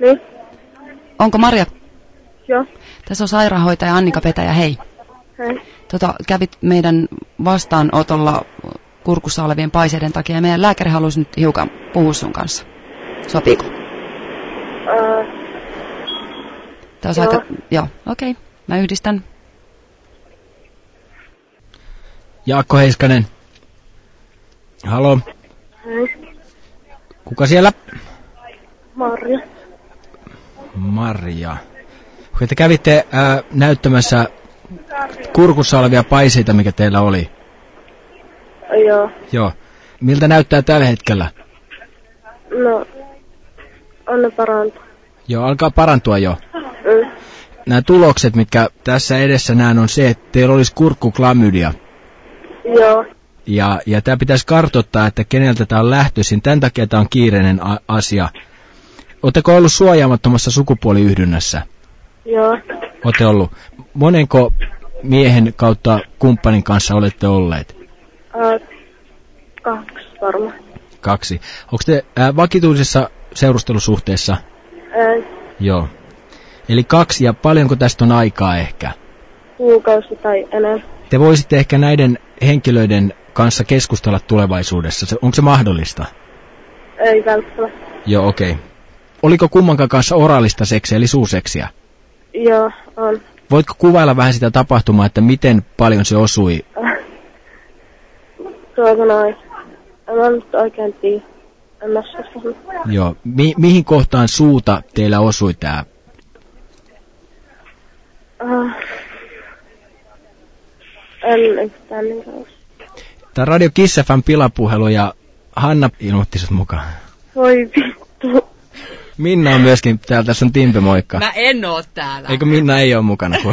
Niin? Onko Marja? Joo. Tässä on sairaanhoitaja Annika Petäjä, hei. Hei. Tota, kävit meidän vastaanotolla kurkussa olevien paiseiden takia ja meidän lääkäri haluaisi nyt hiukan puhua sun kanssa. Sopiiko? Öö, Tämä Joo. aika... Joo, okei. Okay. Mä yhdistän. Jaakko Heiskanen. Halo, hei. kuka siellä? Marja. Marja. Okei, te kävitte ää, näyttämässä kurkussa olevia paiseita, mikä teillä oli. Joo. Joo. Miltä näyttää tällä hetkellä? No, on ne parantu. Joo, alkaa parantua jo. Mm. Nämä tulokset, mitkä tässä edessä näen, on se, että teillä olisi kurkkuklamydia. Joo. Ja, ja tämä pitäisi kartoittaa, että keneltä tämä on lähtöisin. Tämän takia tämä on kiireinen asia. Oletteko ollut suojaamattomassa sukupuoliyhdynnässä? Joo. Olette ollut. Monenko miehen kautta kumppanin kanssa olette olleet? Öö, kaksi varmaan. Kaksi. Onko te ää, vakituisessa seurustelusuhteessa? Ei. Joo. Eli kaksi ja paljonko tästä on aikaa ehkä? Kuukausi tai enemmän. Te voisitte ehkä näiden henkilöiden kanssa keskustella tulevaisuudessa. Onko se mahdollista? Ei välttämättä. Joo, okei. Okay. Oliko kummankaan kanssa oraalista seksiä, eli suuseksiä? Joo, on. Voitko kuvailla vähän sitä tapahtumaa, että miten paljon se osui? Tuota noin. En mä nyt oikein tiedä. En mä. Joo. Mi- mihin kohtaan suuta teillä osui tämä? Uh, en yhtään niin. Tämä Radio Kiss FM pilapuhelu ja Hanna ilmoitti sut mukaan. Voi vittu. Minna on myöskin täällä, tässä on Timpe, moikka. Mä en oo täällä. Eikö Minna ei oo mukana?